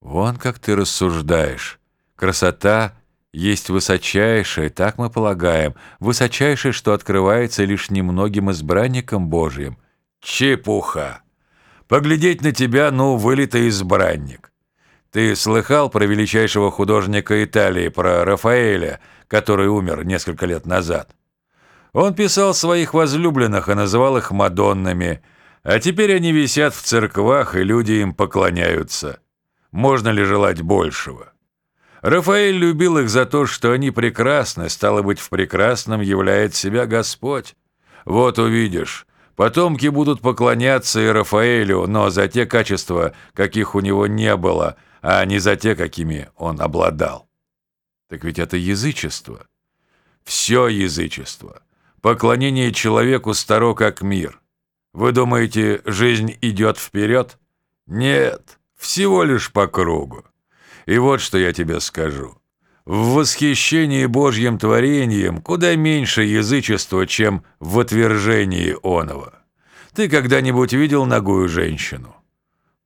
Вон как ты рассуждаешь. Красота есть высочайшая, так мы полагаем, высочайшее, что открывается лишь немногим избранникам Божьим. Чепуха! Поглядеть на тебя, ну, вылитый избранник. Ты слыхал про величайшего художника Италии, про Рафаэля, который умер несколько лет назад? Он писал своих возлюбленных и называл их Мадоннами, а теперь они висят в церквах, и люди им поклоняются. Можно ли желать большего? Рафаэль любил их за то, что они прекрасны, стало быть, в прекрасном являет себя Господь. Вот увидишь, потомки будут поклоняться и Рафаэлю, но за те качества, каких у него не было, а не за те, какими он обладал. Так ведь это язычество. Все язычество. Поклонение человеку старо как мир. Вы думаете, жизнь идет вперед? Нет, всего лишь по кругу. И вот что я тебе скажу. В восхищении Божьим творением куда меньше язычества, чем в отвержении оного. Ты когда-нибудь видел ногую женщину?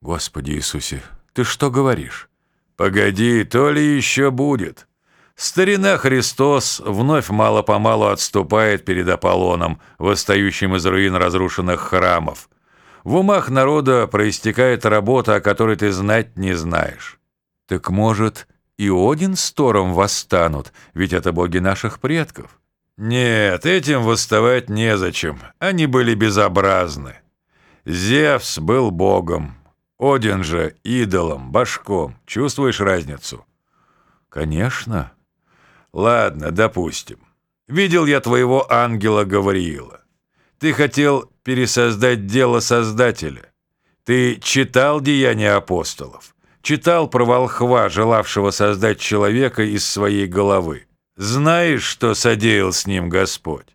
Господи Иисусе, ты что говоришь? Погоди, то ли еще будет. Старина Христос вновь мало-помалу отступает перед Аполлоном, восстающим из руин разрушенных храмов. В умах народа проистекает работа, о которой ты знать не знаешь. Так может, и Один с Тором восстанут, ведь это боги наших предков? Нет, этим восставать незачем, они были безобразны. Зевс был богом, один же идолом, башком. Чувствуешь разницу? Конечно. Ладно, допустим. Видел я твоего ангела Гавриила. Ты хотел пересоздать дело Создателя. Ты читал «Деяния апостолов», читал про волхва, желавшего создать человека из своей головы. Знаешь, что содеял с ним Господь?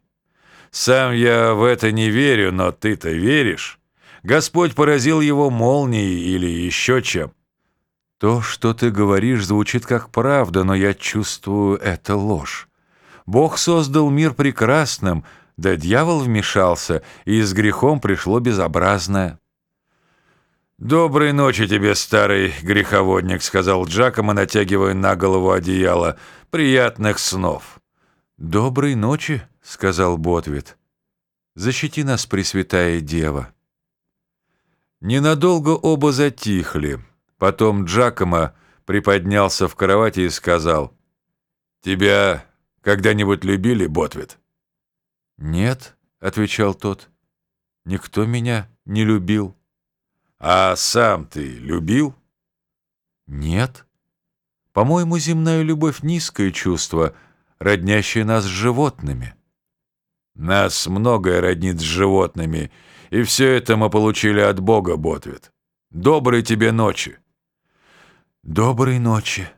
Сам я в это не верю, но ты-то веришь. Господь поразил его молнией или еще чем. То, что ты говоришь, звучит как правда, но я чувствую, это ложь. Бог создал мир прекрасным, да дьявол вмешался, и с грехом пришло безобразное. «Доброй ночи тебе, старый греховодник», — сказал Джакомо, натягивая на голову одеяло. «Приятных снов». «Доброй ночи», — сказал Ботвит. «Защити нас, Пресвятая Дева». Ненадолго оба затихли. Потом Джакомо приподнялся в кровати и сказал, «Тебя когда-нибудь любили, Ботвит?» «Нет», — отвечал тот, — «никто меня не любил». «А сам ты любил?» «Нет. По-моему, земная любовь — низкое чувство, роднящее нас с животными». «Нас многое роднит с животными, и все это мы получили от Бога, Ботвит. Доброй тебе ночи!» «Доброй ночи!»